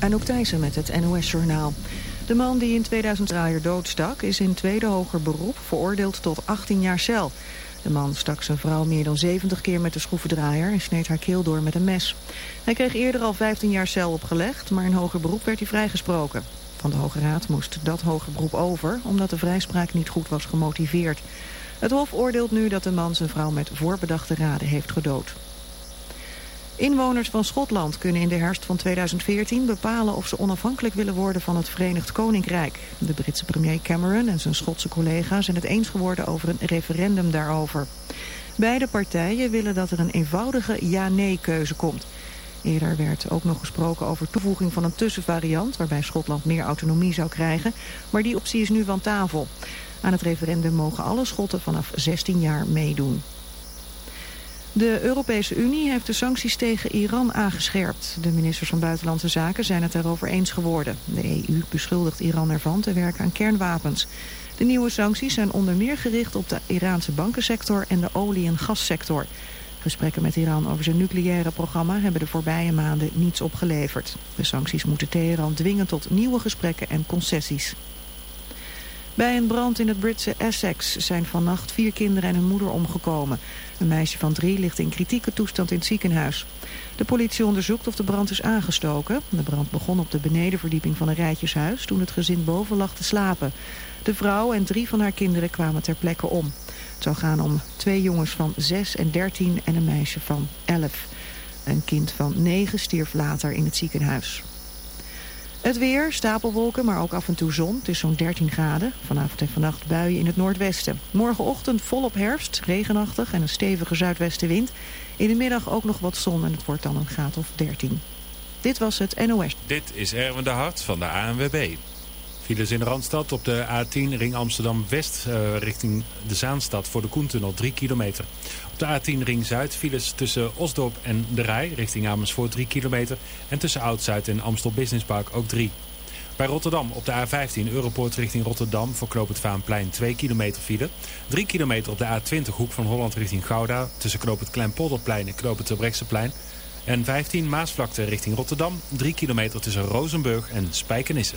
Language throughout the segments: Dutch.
Anouk Thijssen met het NOS-journaal. De man die in 2000 draaier doodstak is in tweede hoger beroep veroordeeld tot 18 jaar cel. De man stak zijn vrouw meer dan 70 keer met de schroevendraaier en sneed haar keel door met een mes. Hij kreeg eerder al 15 jaar cel opgelegd, maar in hoger beroep werd hij vrijgesproken. Van de Hoge Raad moest dat hoger beroep over, omdat de vrijspraak niet goed was gemotiveerd. Het Hof oordeelt nu dat de man zijn vrouw met voorbedachte raden heeft gedood. Inwoners van Schotland kunnen in de herfst van 2014 bepalen of ze onafhankelijk willen worden van het Verenigd Koninkrijk. De Britse premier Cameron en zijn Schotse collega's zijn het eens geworden over een referendum daarover. Beide partijen willen dat er een eenvoudige ja-nee keuze komt. Eerder werd ook nog gesproken over toevoeging van een tussenvariant... waarbij Schotland meer autonomie zou krijgen, maar die optie is nu van tafel. Aan het referendum mogen alle Schotten vanaf 16 jaar meedoen. De Europese Unie heeft de sancties tegen Iran aangescherpt. De ministers van Buitenlandse Zaken zijn het daarover eens geworden. De EU beschuldigt Iran ervan te werken aan kernwapens. De nieuwe sancties zijn onder meer gericht op de Iraanse bankensector en de olie- en gassector. Gesprekken met Iran over zijn nucleaire programma hebben de voorbije maanden niets opgeleverd. De sancties moeten Teheran dwingen tot nieuwe gesprekken en concessies. Bij een brand in het Britse Essex zijn vannacht vier kinderen en hun moeder omgekomen. Een meisje van drie ligt in kritieke toestand in het ziekenhuis. De politie onderzoekt of de brand is aangestoken. De brand begon op de benedenverdieping van een rijtjeshuis toen het gezin boven lag te slapen. De vrouw en drie van haar kinderen kwamen ter plekke om. Het zou gaan om twee jongens van 6 en 13 en een meisje van 11. Een kind van 9 stierf later in het ziekenhuis. Het weer, stapelwolken, maar ook af en toe zon. Het is zo'n 13 graden. Vanavond en vannacht buien in het noordwesten. Morgenochtend volop herfst, regenachtig en een stevige zuidwestenwind. In de middag ook nog wat zon en het wordt dan een graad of 13. Dit was het NOS. Dit is Erwin de Hart van de ANWB. Files in de Randstad op de A10 ring Amsterdam-West uh, richting de Zaanstad voor de Koentunnel 3 kilometer. Op de A10 ring Zuid files tussen Osdorp en De Rij richting Amersfoort 3 kilometer. En tussen Oud-Zuid en Amstel Business Park ook 3. Bij Rotterdam op de A15 Europoort richting Rotterdam voor Knoop het Vaanplein 2 kilometer file. 3 kilometer op de A20 hoek van Holland richting Gouda tussen Knoop het Kleinpolderplein en Knoop het. En 15 Maasvlakte richting Rotterdam 3 kilometer tussen Rozenburg en Spijkenisse.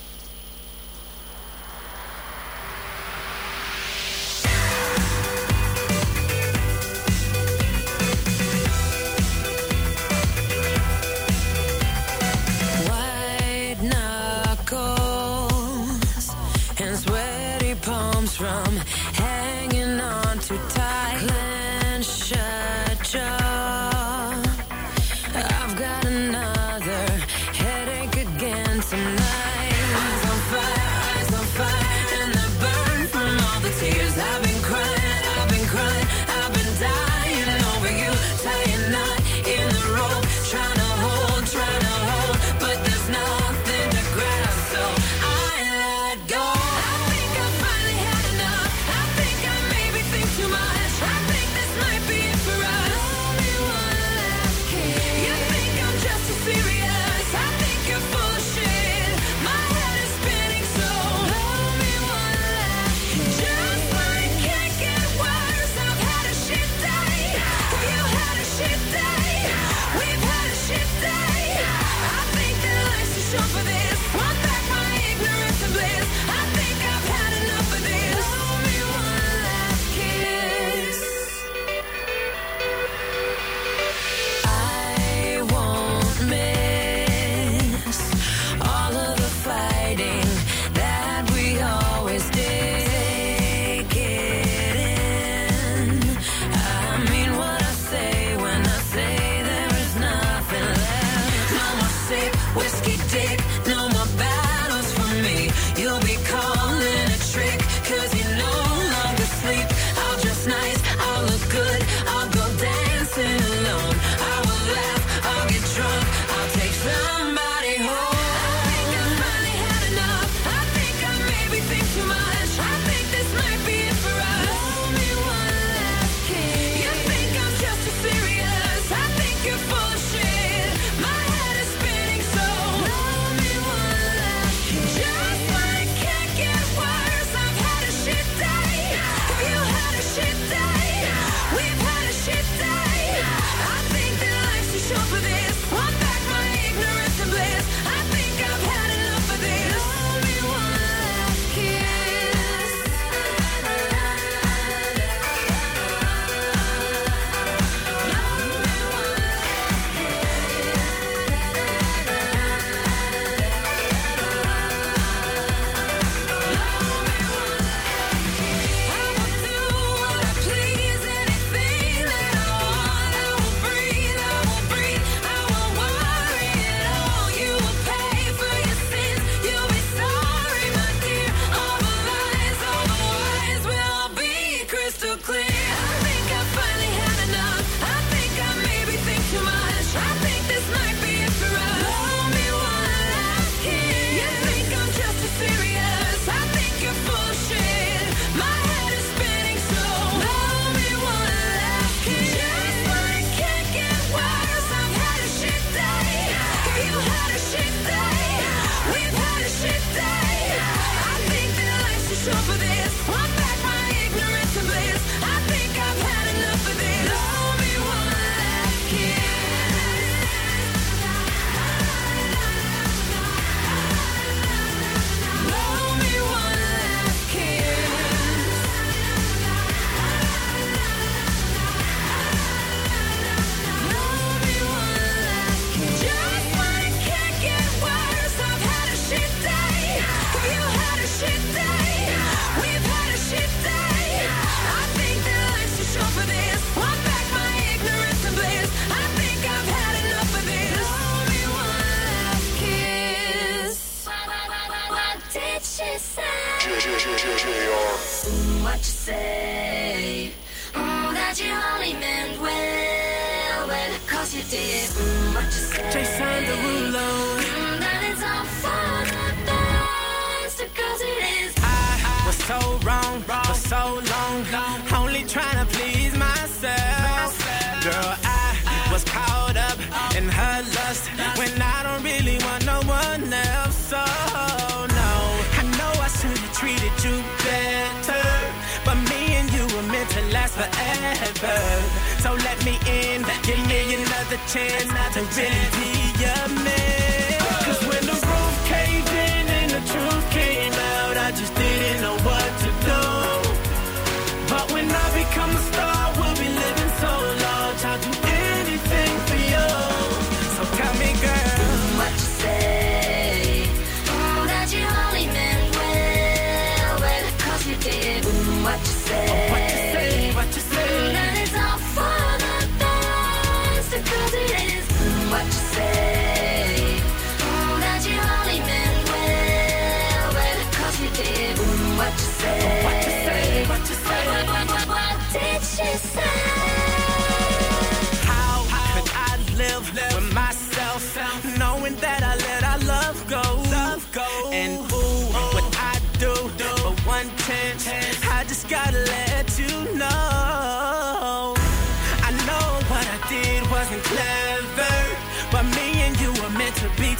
what you say.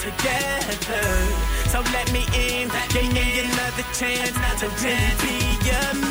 together. So let me in, give me another chance to really be a man.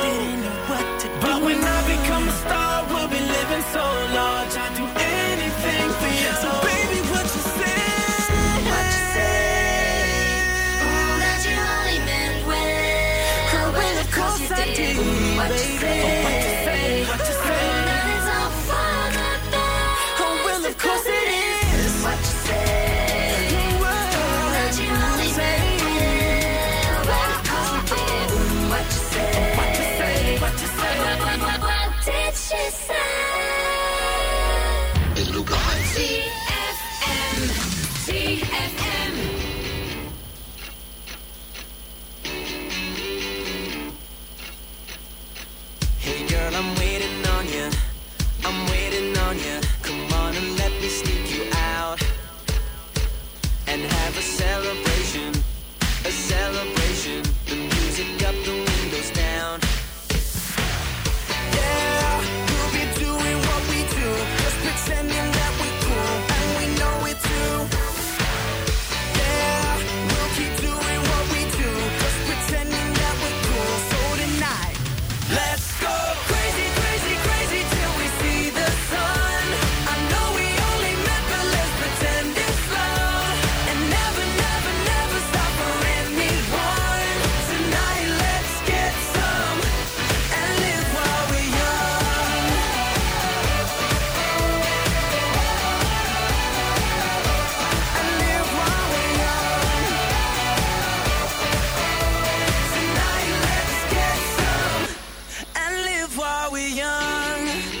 While we're young.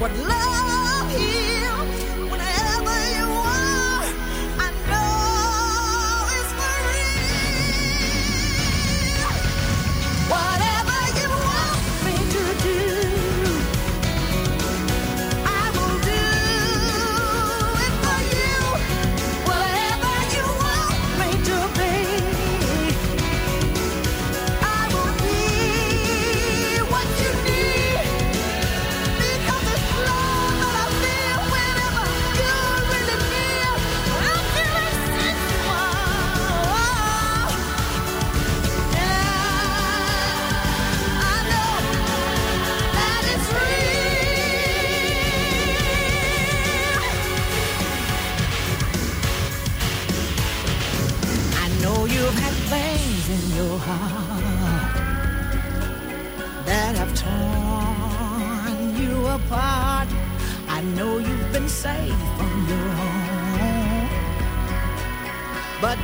what love is.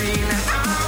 everything I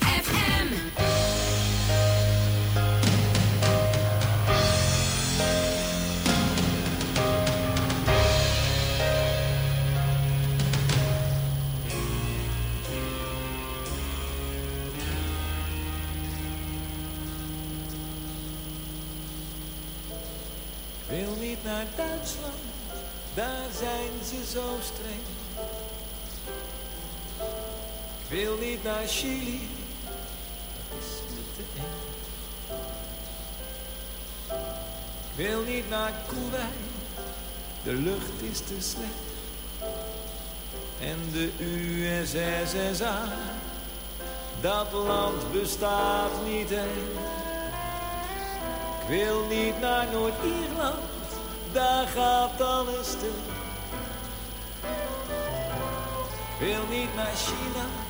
Chili is. Ik wil niet naar Kuwait, de lucht is te slecht. En de USSSA, dat land bestaat niet eens. Ik wil niet naar Noord-Ierland, daar gaat alles stil. Ik wil niet naar China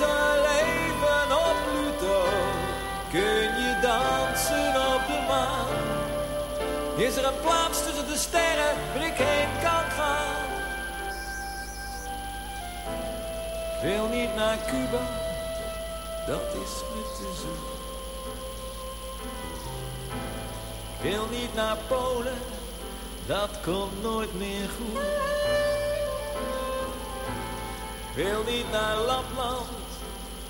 Er leven op Pluto? Kun je dansen op de maan? Is er een plaats tussen de sterren waar ik heen kan gaan? Ik wil niet naar Cuba, dat is me te zoet. Ik wil niet naar Polen, dat komt nooit meer goed. Ik wil niet naar Lapland,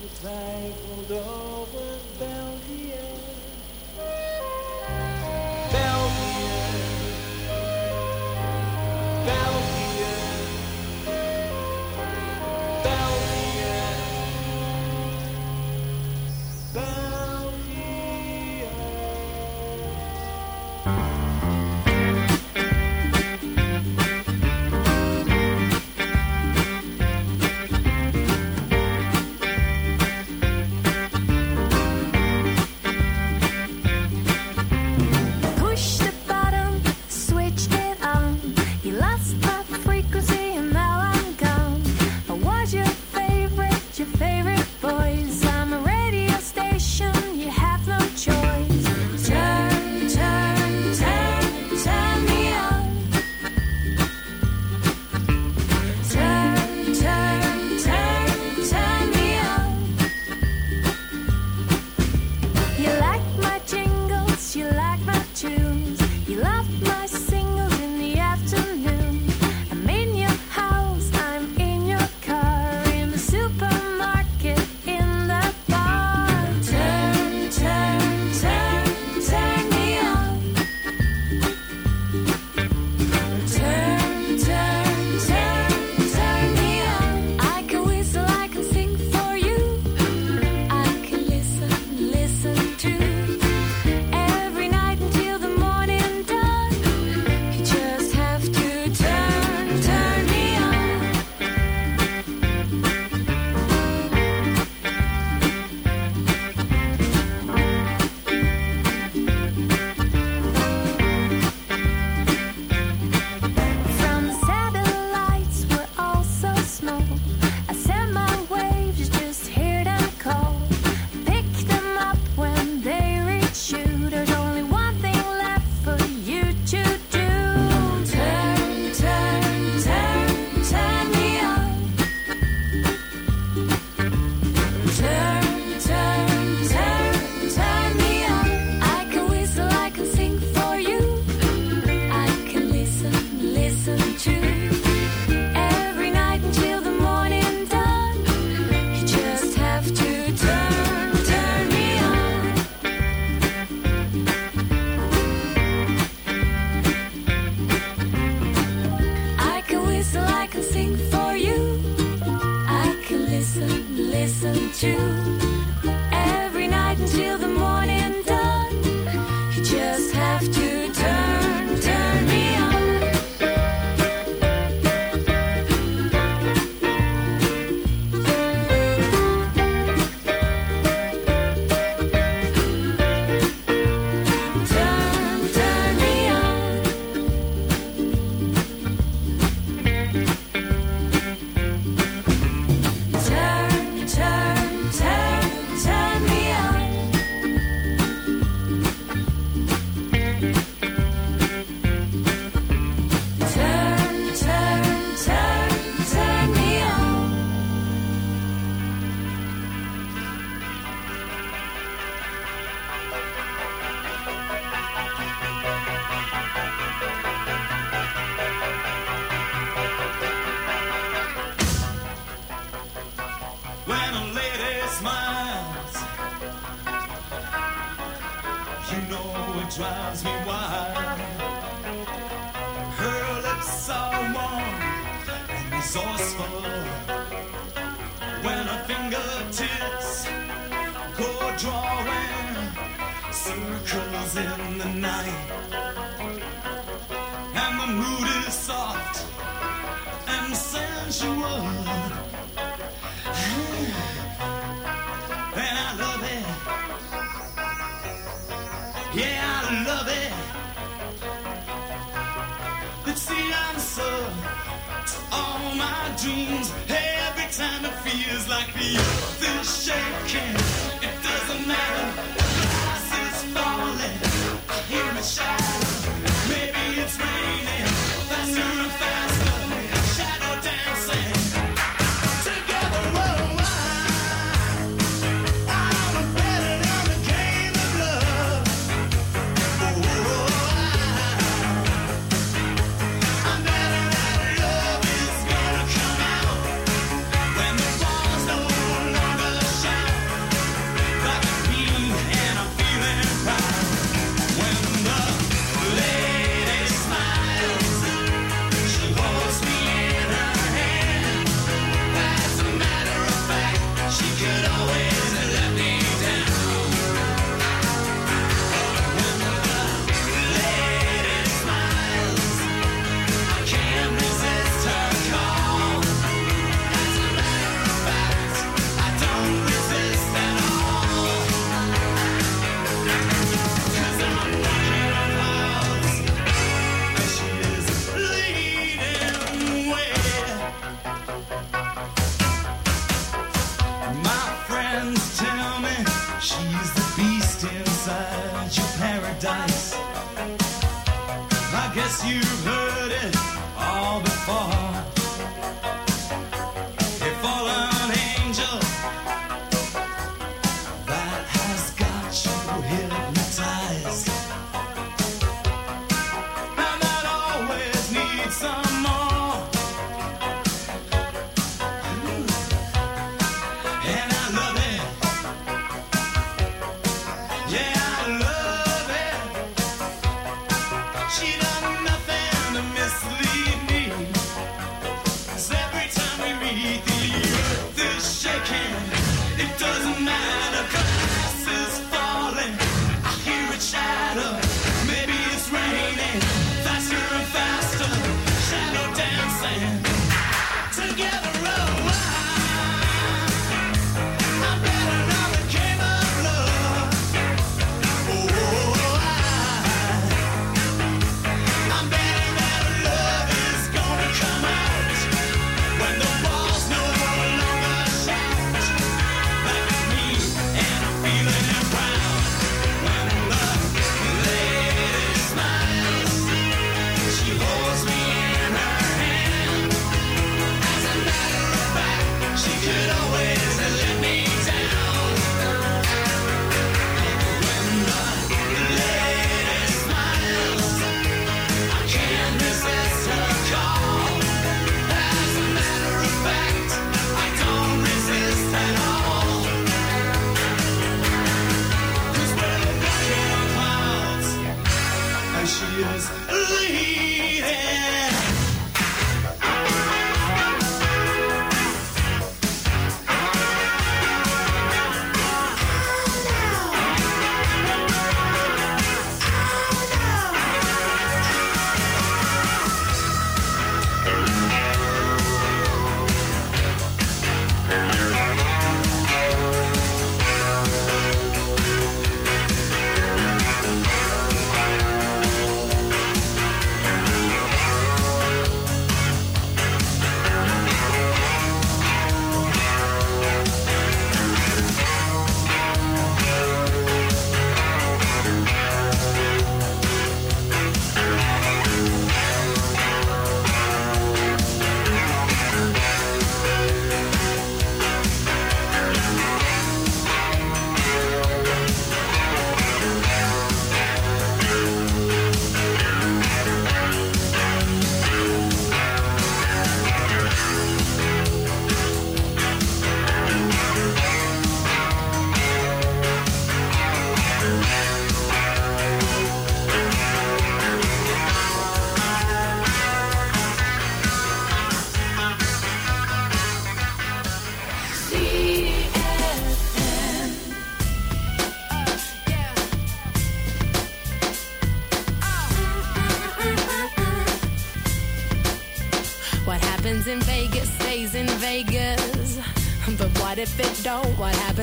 Getwijfeld over België.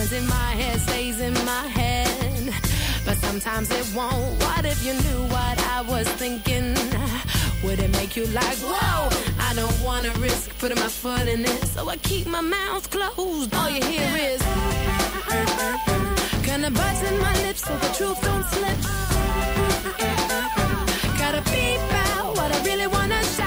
Stays in my head, stays in my head. But sometimes it won't. What if you knew what I was thinking? Would it make you like, whoa? I don't wanna risk putting my foot in it, so I keep my mouth closed. All you hear is, kinda biting my lips so the truth don't slip. Gotta beep out what I really wanna shout.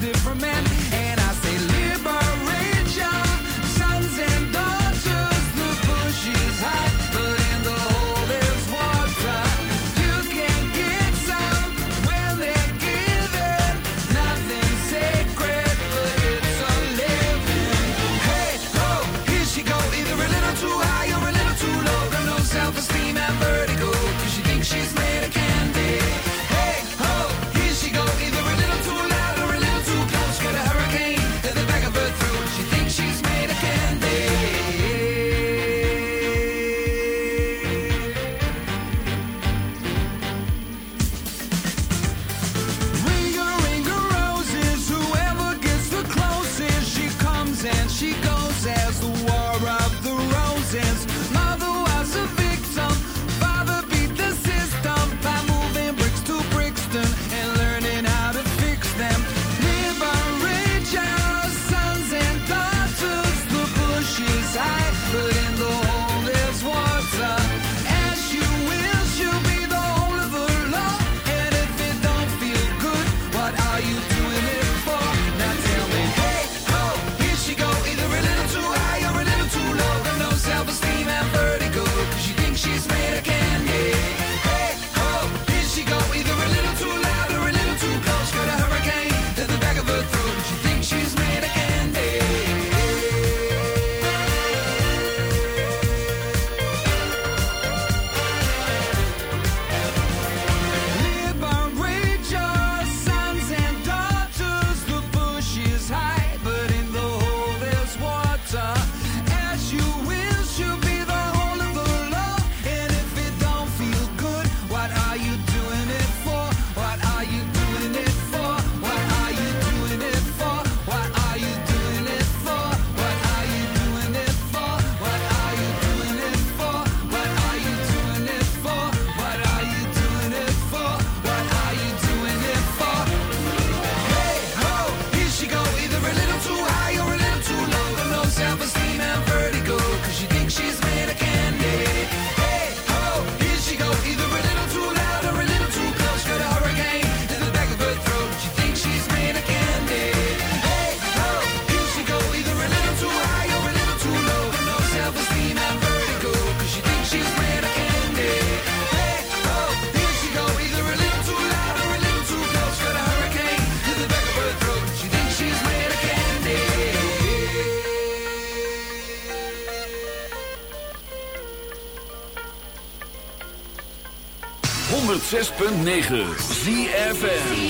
different man. 106.9 ZFN